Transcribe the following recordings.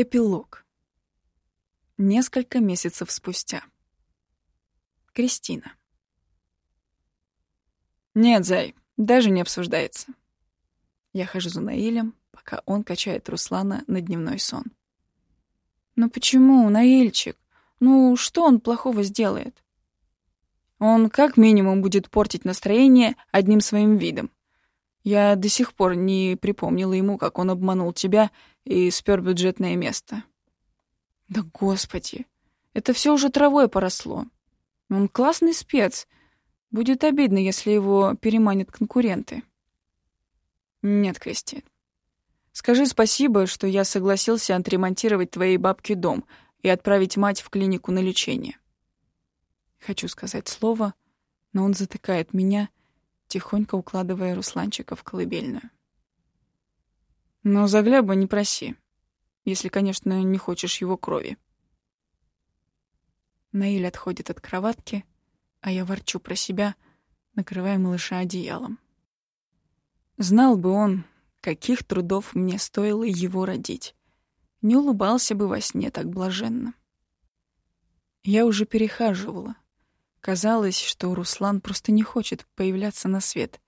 Эпилог. Несколько месяцев спустя. Кристина. Нет, Зай, даже не обсуждается. Я хожу за Наилем, пока он качает Руслана на дневной сон. «Ну почему, Наильчик? Ну что он плохого сделает?» «Он как минимум будет портить настроение одним своим видом. Я до сих пор не припомнила ему, как он обманул тебя и спер бюджетное место». «Да господи, это все уже травой поросло. Он классный спец. Будет обидно, если его переманят конкуренты». «Нет, Кристи, Скажи спасибо, что я согласился отремонтировать твоей бабке дом и отправить мать в клинику на лечение. Хочу сказать слово, но он затыкает меня, тихонько укладывая Русланчика в колыбельную. Но за Глеба не проси, если, конечно, не хочешь его крови. Наиль отходит от кроватки, а я ворчу про себя, накрывая малыша одеялом. Знал бы он, каких трудов мне стоило его родить. Не улыбался бы во сне так блаженно. Я уже перехаживала. Казалось, что Руслан просто не хочет появляться на свет.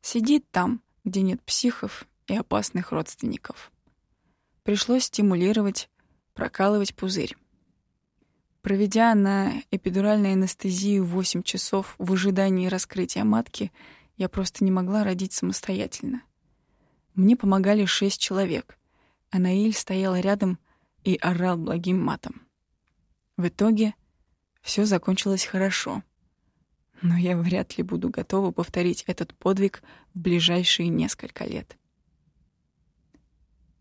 Сидит там, где нет психов и опасных родственников. Пришлось стимулировать, прокалывать пузырь. Проведя на эпидуральной анестезию 8 часов в ожидании раскрытия матки, я просто не могла родить самостоятельно. Мне помогали шесть человек, а Наиль стоял рядом и орал благим матом. В итоге все закончилось хорошо, но я вряд ли буду готова повторить этот подвиг в ближайшие несколько лет.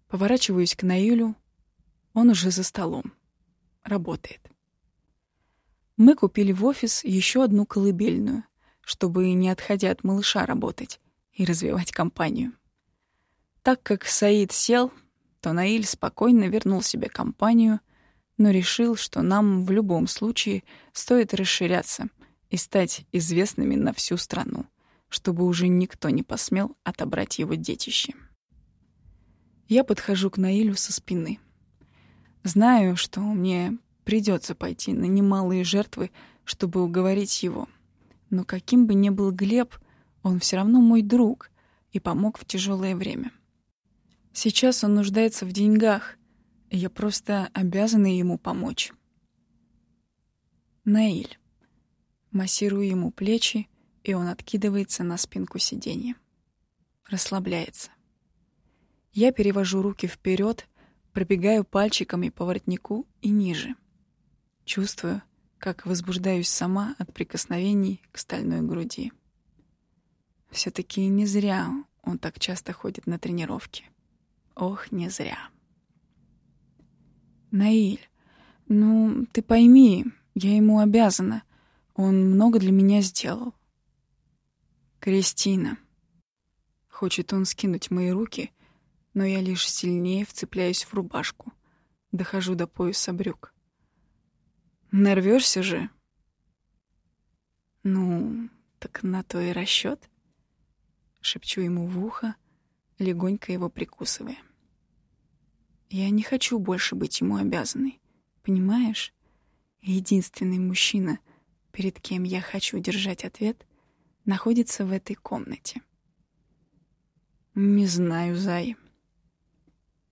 Поворачиваюсь к Наилю, он уже за столом. Работает. Мы купили в офис еще одну колыбельную, чтобы, не отходя от малыша, работать и развивать компанию. Так как Саид сел, то Наиль спокойно вернул себе компанию, но решил, что нам в любом случае стоит расширяться и стать известными на всю страну, чтобы уже никто не посмел отобрать его детище. Я подхожу к Наилю со спины. Знаю, что мне придется пойти на немалые жертвы, чтобы уговорить его. Но каким бы ни был Глеб, он все равно мой друг и помог в тяжелое время. Сейчас он нуждается в деньгах, и я просто обязана ему помочь. Наиль. Массирую ему плечи, и он откидывается на спинку сиденья. Расслабляется. Я перевожу руки вперед, пробегаю пальчиками по воротнику и ниже. Чувствую, как возбуждаюсь сама от прикосновений к стальной груди. все таки не зря он так часто ходит на тренировки. Ох, не зря. Наиль, ну, ты пойми, я ему обязана. Он много для меня сделал. Кристина. Хочет он скинуть мои руки, но я лишь сильнее вцепляюсь в рубашку. Дохожу до пояса брюк. Нарвешься же? Ну, так на то и расчет. Шепчу ему в ухо, легонько его прикусывая. Я не хочу больше быть ему обязанной, понимаешь? Единственный мужчина, перед кем я хочу держать ответ, находится в этой комнате. Не знаю, Зай.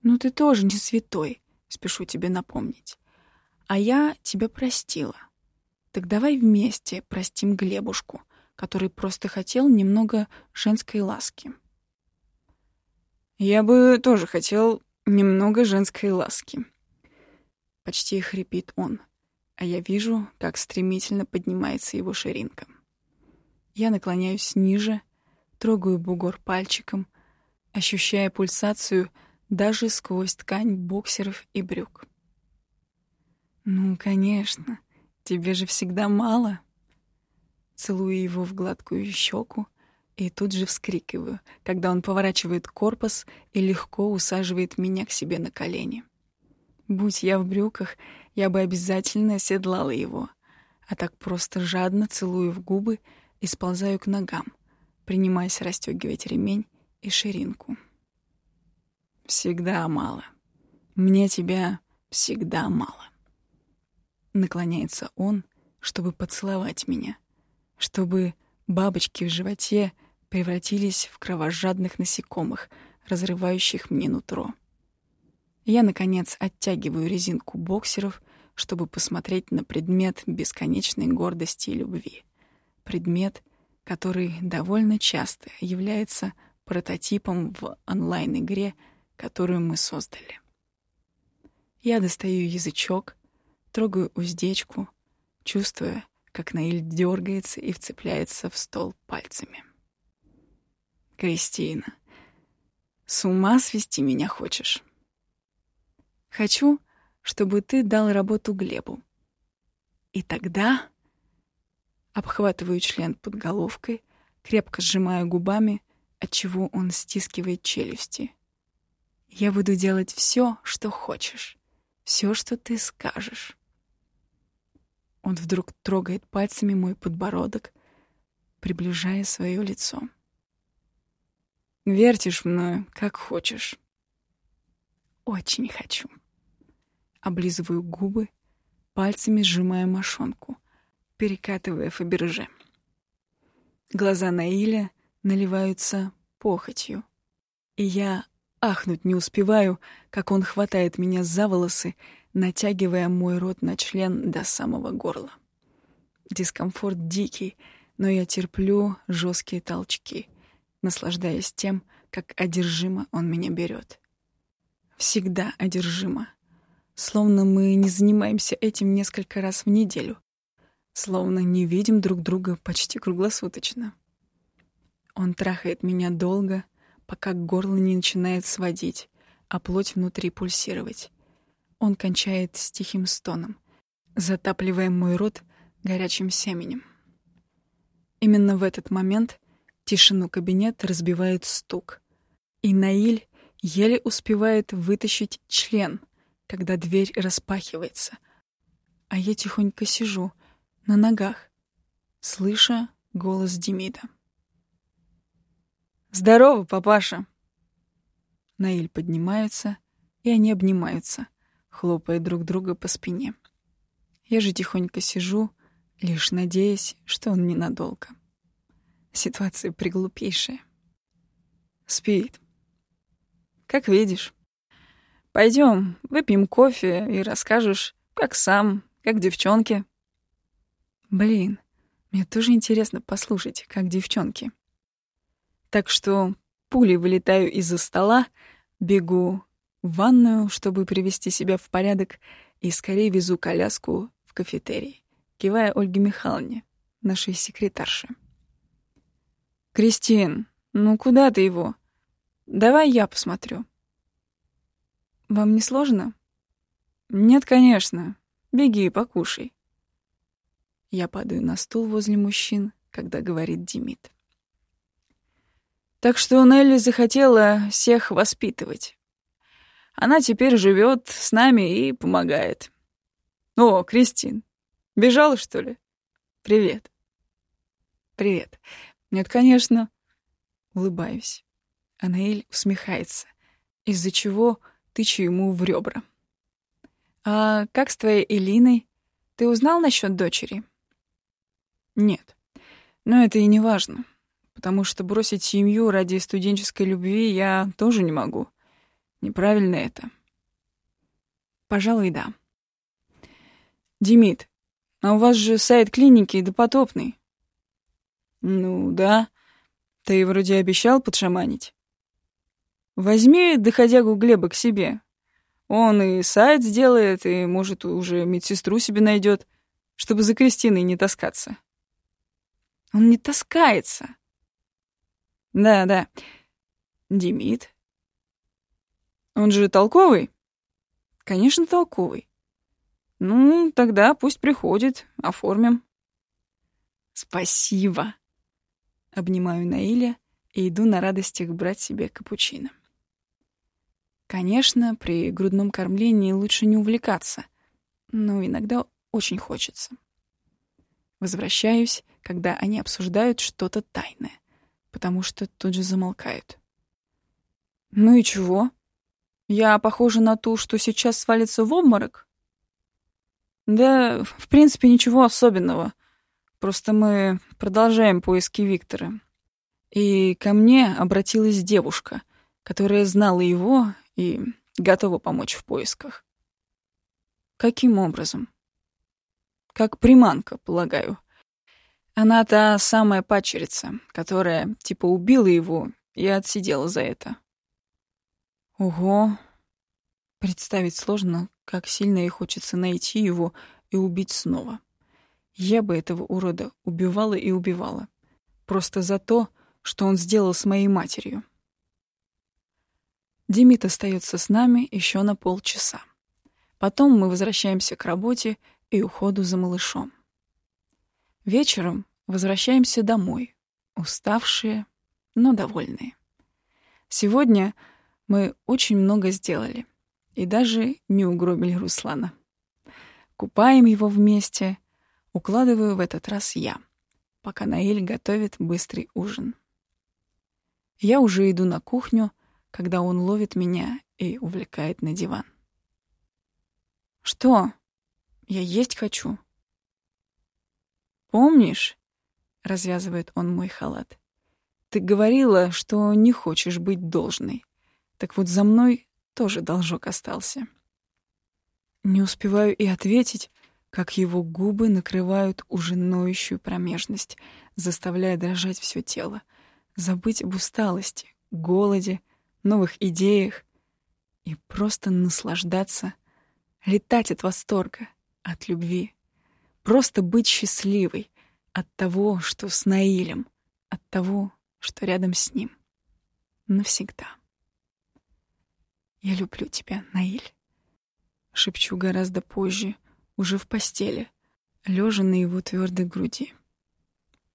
Ну ты тоже не святой, спешу тебе напомнить. А я тебя простила. Так давай вместе простим Глебушку, который просто хотел немного женской ласки. Я бы тоже хотел немного женской ласки. Почти хрипит он, а я вижу, как стремительно поднимается его ширинка. Я наклоняюсь ниже, трогаю бугор пальчиком, ощущая пульсацию даже сквозь ткань боксеров и брюк. «Ну, конечно, тебе же всегда мало». Целую его в гладкую щеку, и тут же вскрикиваю, когда он поворачивает корпус и легко усаживает меня к себе на колени. Будь я в брюках, я бы обязательно оседлала его, а так просто жадно целую в губы и сползаю к ногам, принимаясь расстегивать ремень и ширинку. Всегда мало. Мне тебя всегда мало. Наклоняется он, чтобы поцеловать меня, чтобы бабочки в животе превратились в кровожадных насекомых, разрывающих мне нутро. Я, наконец, оттягиваю резинку боксеров, чтобы посмотреть на предмет бесконечной гордости и любви. Предмет, который довольно часто является прототипом в онлайн-игре, которую мы создали. Я достаю язычок, трогаю уздечку, чувствуя, как Наиль дергается и вцепляется в стол пальцами. «Кристина, с ума свести меня хочешь?» «Хочу, чтобы ты дал работу Глебу. И тогда...» Обхватываю член под головкой, крепко сжимая губами, отчего он стискивает челюсти. «Я буду делать все, что хочешь, все, что ты скажешь». Он вдруг трогает пальцами мой подбородок, приближая свое лицо. «Вертишь мною, как хочешь». «Очень хочу». Облизываю губы, пальцами сжимая мошонку, перекатывая Фаберже. Глаза Наиля наливаются похотью, и я ахнуть не успеваю, как он хватает меня за волосы, натягивая мой рот на член до самого горла. Дискомфорт дикий, но я терплю жесткие толчки, наслаждаясь тем, как одержимо он меня берет. Всегда одержимо. Словно мы не занимаемся этим несколько раз в неделю. Словно не видим друг друга почти круглосуточно. Он трахает меня долго, пока горло не начинает сводить, а плоть внутри пульсировать. Он кончает с тихим стоном, затапливая мой рот горячим семенем. Именно в этот момент тишину кабинета разбивает стук, и Наиль еле успевает вытащить член, когда дверь распахивается, а я тихонько сижу на ногах, слыша голос Демида. «Здорово, папаша!» Наиль поднимается, и они обнимаются, хлопая друг друга по спине. Я же тихонько сижу, лишь надеясь, что он ненадолго. Ситуация приглупейшая. Спит. Как видишь. Пойдем, выпьем кофе и расскажешь, как сам, как девчонки. Блин, мне тоже интересно послушать, как девчонки. Так что пулей вылетаю из-за стола, бегу в ванную, чтобы привести себя в порядок, и скорее везу коляску в кафетерий, кивая Ольге Михайловне, нашей секретарше. «Кристин, ну куда ты его? Давай я посмотрю». «Вам не сложно?» «Нет, конечно. Беги, покушай». Я падаю на стул возле мужчин, когда говорит Димит. Так что Нелли захотела всех воспитывать. Она теперь живет с нами и помогает. О, Кристин, бежала, что ли? Привет. Привет. Нет, конечно. Улыбаюсь. Анаэль усмехается, из-за чего тычу ему в ребра. «А как с твоей Элиной? Ты узнал насчет дочери?» «Нет. Но это и не важно потому что бросить семью ради студенческой любви я тоже не могу. Неправильно это. Пожалуй, да. Демид, а у вас же сайт клиники допотопный. Ну да. Ты вроде обещал подшаманить. Возьми доходягу Глеба к себе. Он и сайт сделает, и, может, уже медсестру себе найдет, чтобы за Кристиной не таскаться. Он не таскается. Да, да. Демид. Он же толковый? Конечно, толковый. Ну, тогда пусть приходит, оформим. Спасибо. Обнимаю Наиля и иду на радостях брать себе капучино. Конечно, при грудном кормлении лучше не увлекаться, но иногда очень хочется. Возвращаюсь, когда они обсуждают что-то тайное потому что тут же замолкают. «Ну и чего?» Я похожа на ту, что сейчас свалится в обморок? Да, в принципе, ничего особенного. Просто мы продолжаем поиски Виктора. И ко мне обратилась девушка, которая знала его и готова помочь в поисках. Каким образом? Как приманка, полагаю. Она та самая падчерица, которая типа убила его и отсидела за это. Ого. Представить сложно, как сильно ей хочется найти его и убить снова. Я бы этого урода убивала и убивала. Просто за то, что он сделал с моей матерью. Демид остается с нами еще на полчаса. Потом мы возвращаемся к работе и уходу за малышом. Вечером возвращаемся домой, уставшие, но довольные. Сегодня мы очень много сделали и даже не угробили Руслана. Купаем его вместе, укладываю в этот раз я, пока Наиль готовит быстрый ужин. Я уже иду на кухню, когда он ловит меня и увлекает на диван. «Что? Я есть хочу». «Помнишь?» — развязывает он мой халат. «Ты говорила, что не хочешь быть должной. Так вот за мной тоже должок остался». Не успеваю и ответить, как его губы накрывают уже ноющую промежность, заставляя дрожать все тело, забыть об усталости, голоде, новых идеях и просто наслаждаться, летать от восторга, от любви, просто быть счастливой от того, что с Наилем, от того, что рядом с ним. Навсегда. «Я люблю тебя, Наиль», — шепчу гораздо позже, уже в постели, лежа на его твердой груди.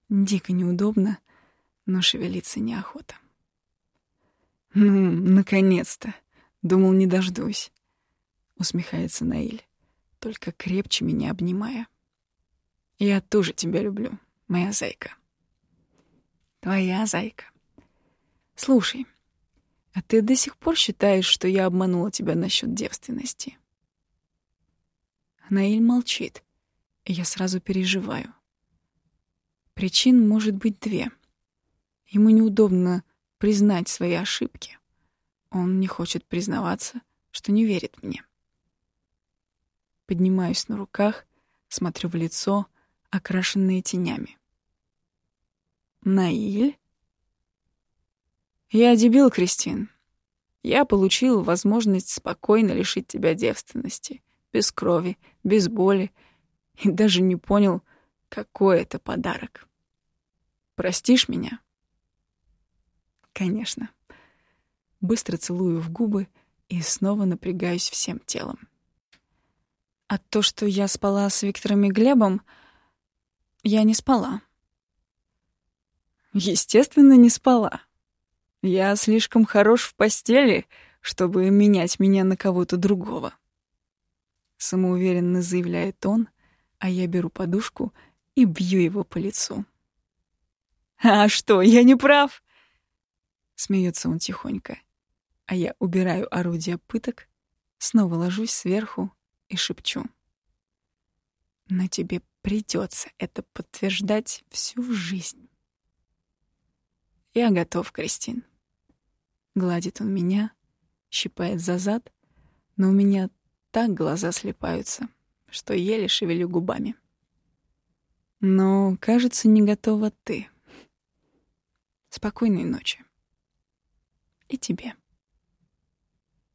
Дико неудобно, но шевелиться неохота. «Ну, наконец-то! Думал, не дождусь», — усмехается Наиль, только крепче меня обнимая. «Я тоже тебя люблю, моя зайка». «Твоя зайка». «Слушай, а ты до сих пор считаешь, что я обманула тебя насчет девственности?» Наиль молчит, и я сразу переживаю. Причин может быть две. Ему неудобно признать свои ошибки. Он не хочет признаваться, что не верит мне. Поднимаюсь на руках, смотрю в лицо, окрашенное тенями. Наиль? Я дебил, Кристин. Я получил возможность спокойно лишить тебя девственности, без крови, без боли, и даже не понял, какой это подарок. Простишь меня? Конечно. Быстро целую в губы и снова напрягаюсь всем телом. А то, что я спала с Виктором и Глебом, я не спала. Естественно, не спала. Я слишком хорош в постели, чтобы менять меня на кого-то другого. Самоуверенно заявляет он, а я беру подушку и бью его по лицу. «А что, я не прав?» Смеется он тихонько. А я убираю орудие пыток, снова ложусь сверху и шепчу. Но тебе придется это подтверждать всю жизнь. Я готов, Кристин. Гладит он меня, щипает за зад, но у меня так глаза слепаются, что еле шевелю губами. Но, кажется, не готова ты. Спокойной ночи. И тебе.